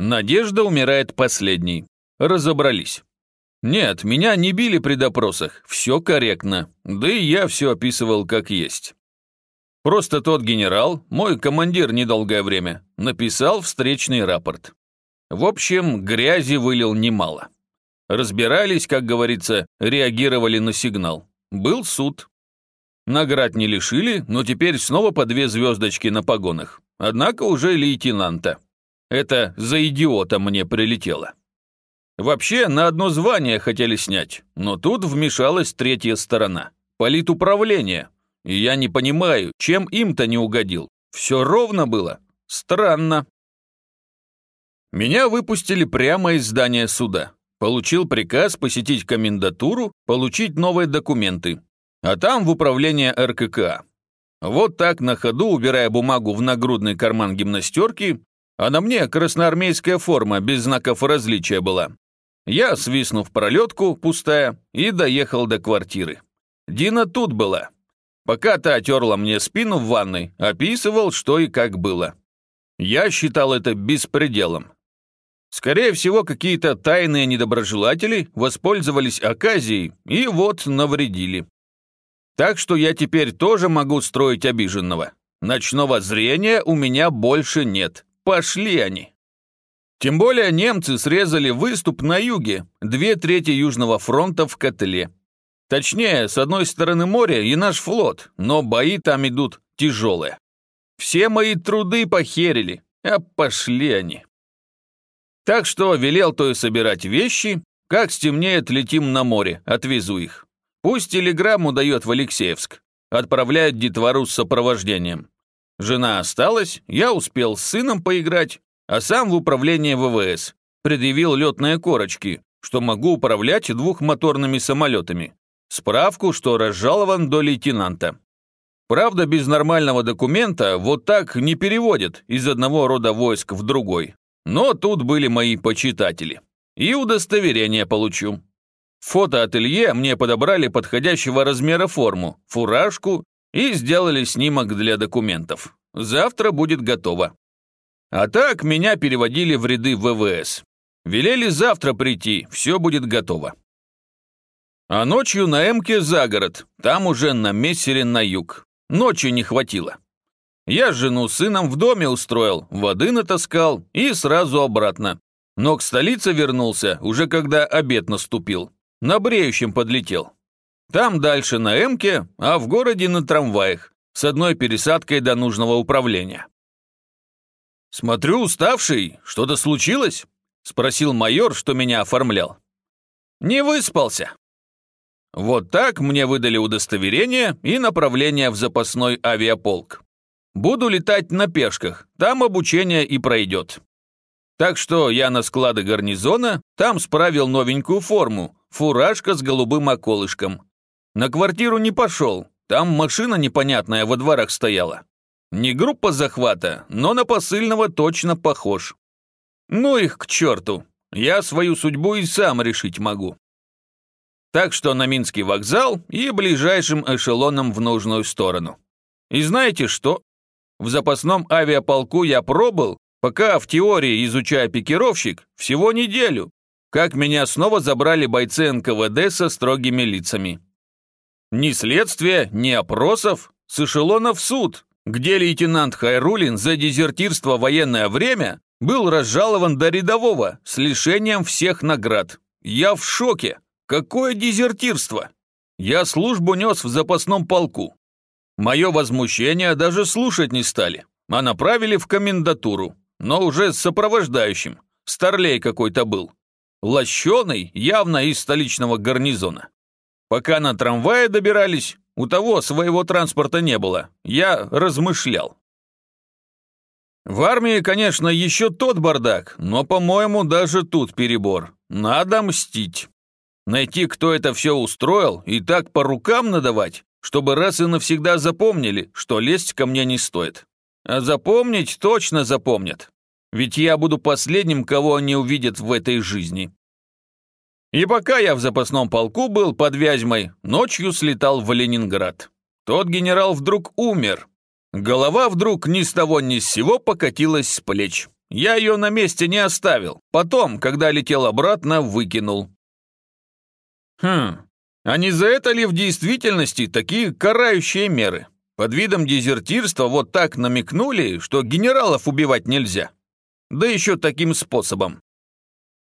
Надежда умирает последней. Разобрались. Нет, меня не били при допросах, все корректно, да и я все описывал как есть. Просто тот генерал, мой командир недолгое время, написал встречный рапорт. В общем, грязи вылил немало. Разбирались, как говорится, реагировали на сигнал. Был суд. Наград не лишили, но теперь снова по две звездочки на погонах. Однако уже лейтенанта. Это за идиота мне прилетело. Вообще, на одно звание хотели снять, но тут вмешалась третья сторона. Политуправление. И я не понимаю, чем им-то не угодил. Все ровно было. Странно. Меня выпустили прямо из здания суда. Получил приказ посетить комендатуру, получить новые документы. А там в управление РКК. Вот так на ходу, убирая бумагу в нагрудный карман гимнастерки, а на мне красноармейская форма без знаков различия была. Я, свистнув пролетку, пустая, и доехал до квартиры. Дина тут была. Пока та отерла мне спину в ванной, описывал, что и как было. Я считал это беспределом. Скорее всего, какие-то тайные недоброжелатели воспользовались оказией и вот навредили. Так что я теперь тоже могу строить обиженного. Ночного зрения у меня больше нет. Пошли они. Тем более немцы срезали выступ на юге, две трети Южного фронта в котле. Точнее, с одной стороны море и наш флот, но бои там идут тяжелые. Все мои труды похерили, а пошли они. Так что велел то и собирать вещи, как стемнеет, летим на море, отвезу их. Пусть телеграмму дает в Алексеевск, отправляет детвору с сопровождением. Жена осталась, я успел с сыном поиграть, а сам в управление ВВС. Предъявил летные корочки, что могу управлять двухмоторными самолетами. Справку, что разжалован до лейтенанта. Правда, без нормального документа вот так не переводят из одного рода войск в другой. Но тут были мои почитатели. И удостоверение получу. Фотоателье мне подобрали подходящего размера форму, фуражку и сделали снимок для документов. Завтра будет готово. А так меня переводили в ряды ВВС. Велели завтра прийти, все будет готово. А ночью на Эмке за город, там уже на Мессере на юг. Ночи не хватило. Я жену сыном в доме устроил, воды натаскал и сразу обратно. Но к столице вернулся, уже когда обед наступил. На бреющем подлетел. Там дальше на Эмке, а в городе на трамваях, с одной пересадкой до нужного управления. «Смотрю, уставший. Что-то случилось?» — спросил майор, что меня оформлял. «Не выспался». Вот так мне выдали удостоверение и направление в запасной авиаполк. Буду летать на пешках, там обучение и пройдет. Так что я на склады гарнизона, там справил новенькую форму, фуражка с голубым околышком. На квартиру не пошел, там машина непонятная во дворах стояла. Не группа захвата, но на посыльного точно похож. Ну их к черту, я свою судьбу и сам решить могу. Так что на Минский вокзал и ближайшим эшелоном в нужную сторону. И знаете что? В запасном авиаполку я пробыл, пока в теории изучая пикировщик, всего неделю, как меня снова забрали бойцы НКВД со строгими лицами. Ни следствия, ни опросов, с эшелона в суд, где лейтенант Хайрулин за дезертирство военное время был разжалован до рядового с лишением всех наград. Я в шоке. Какое дезертирство? Я службу нес в запасном полку. Мое возмущение даже слушать не стали, а направили в комендатуру, но уже с сопровождающим. Старлей какой-то был. Лощеный, явно из столичного гарнизона. Пока на трамвае добирались, у того своего транспорта не было. Я размышлял. В армии, конечно, еще тот бардак, но, по-моему, даже тут перебор. Надо мстить. Найти, кто это все устроил, и так по рукам надавать, чтобы раз и навсегда запомнили, что лезть ко мне не стоит. А запомнить точно запомнят. Ведь я буду последним, кого они увидят в этой жизни. И пока я в запасном полку был под Вязьмой, ночью слетал в Ленинград. Тот генерал вдруг умер. Голова вдруг ни с того ни с сего покатилась с плеч. Я ее на месте не оставил. Потом, когда летел обратно, выкинул. Хм, а не за это ли в действительности такие карающие меры? Под видом дезертирства вот так намекнули, что генералов убивать нельзя. Да еще таким способом.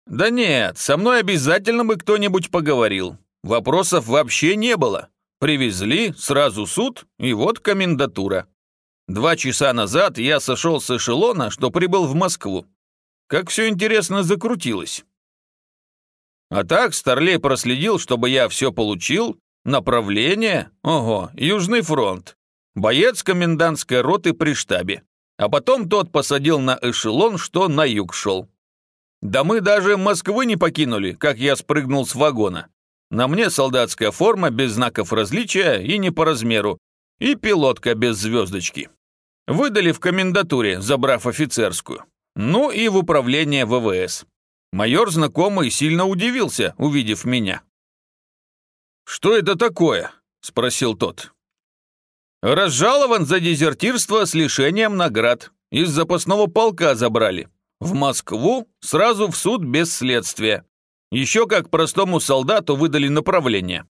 Да нет, со мной обязательно бы кто-нибудь поговорил. Вопросов вообще не было. Привезли, сразу суд, и вот комендатура. Два часа назад я сошел с эшелона, что прибыл в Москву. Как все интересно закрутилось. А так Старлей проследил, чтобы я все получил. Направление? Ого, Южный фронт. Боец комендантской роты при штабе. А потом тот посадил на эшелон, что на юг шел. Да мы даже Москвы не покинули, как я спрыгнул с вагона. На мне солдатская форма без знаков различия и не по размеру, и пилотка без звездочки. Выдали в комендатуре, забрав офицерскую. Ну и в управление ВВС. Майор знакомый сильно удивился, увидев меня. «Что это такое?» – спросил тот. «Разжалован за дезертирство с лишением наград. Из запасного полка забрали. В Москву сразу в суд без следствия. Еще как простому солдату выдали направление.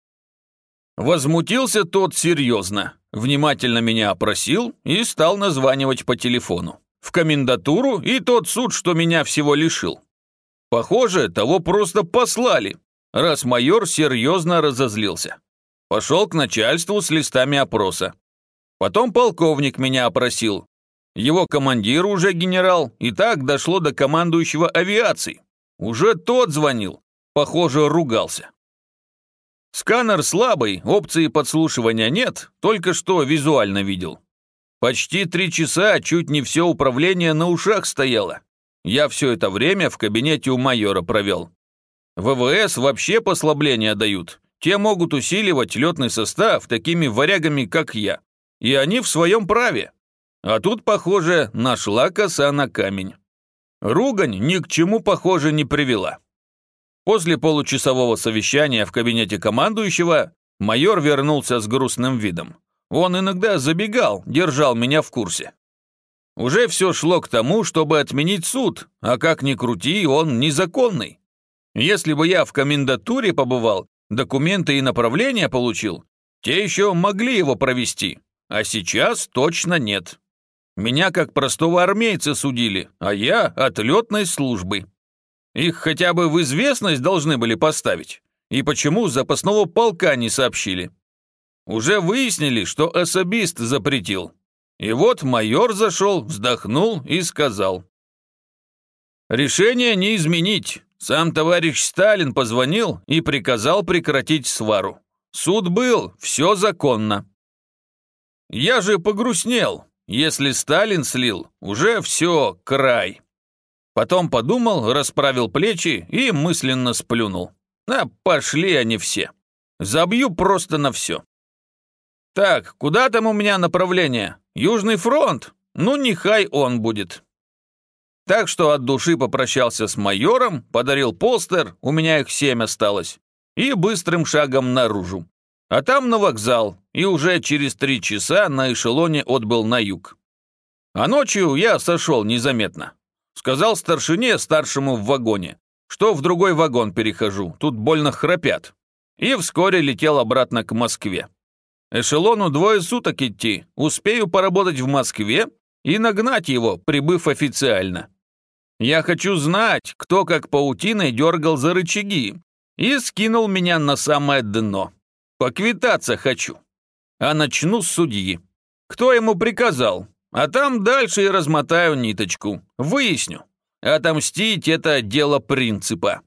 Возмутился тот серьезно, внимательно меня опросил и стал названивать по телефону. В комендатуру и тот суд, что меня всего лишил. Похоже, того просто послали, раз майор серьезно разозлился. Пошел к начальству с листами опроса. Потом полковник меня опросил. Его командир уже генерал, и так дошло до командующего авиацией. Уже тот звонил, Похоже, ругался. Сканер слабый, опции подслушивания нет, только что визуально видел. Почти три часа чуть не все управление на ушах стояло. Я все это время в кабинете у майора провел. ВВС вообще послабления дают. Те могут усиливать летный состав такими варягами, как я. И они в своем праве. А тут, похоже, нашла коса на камень. Ругань ни к чему, похоже, не привела. После получасового совещания в кабинете командующего майор вернулся с грустным видом. Он иногда забегал, держал меня в курсе. Уже все шло к тому, чтобы отменить суд, а как ни крути, он незаконный. Если бы я в комендатуре побывал, документы и направления получил, те еще могли его провести, а сейчас точно нет. Меня как простого армейца судили, а я от летной службы. Их хотя бы в известность должны были поставить. И почему запасного полка не сообщили? Уже выяснили, что особист запретил. И вот майор зашел, вздохнул и сказал. Решение не изменить. Сам товарищ Сталин позвонил и приказал прекратить свару. Суд был, все законно. Я же погрустнел. Если Сталин слил, уже все, край. Потом подумал, расправил плечи и мысленно сплюнул. А пошли они все. Забью просто на все. Так, куда там у меня направление? Южный фронт? Ну, нехай он будет. Так что от души попрощался с майором, подарил постер, у меня их семь осталось, и быстрым шагом наружу. А там на вокзал, и уже через три часа на эшелоне отбыл на юг. А ночью я сошел незаметно. Сказал старшине, старшему в вагоне, что в другой вагон перехожу, тут больно храпят. И вскоре летел обратно к Москве. Эшелону двое суток идти, успею поработать в Москве и нагнать его, прибыв официально. Я хочу знать, кто как паутиной дергал за рычаги и скинул меня на самое дно. Поквитаться хочу. А начну с судьи. Кто ему приказал? А там дальше и размотаю ниточку. Выясню. Отомстить – это дело принципа.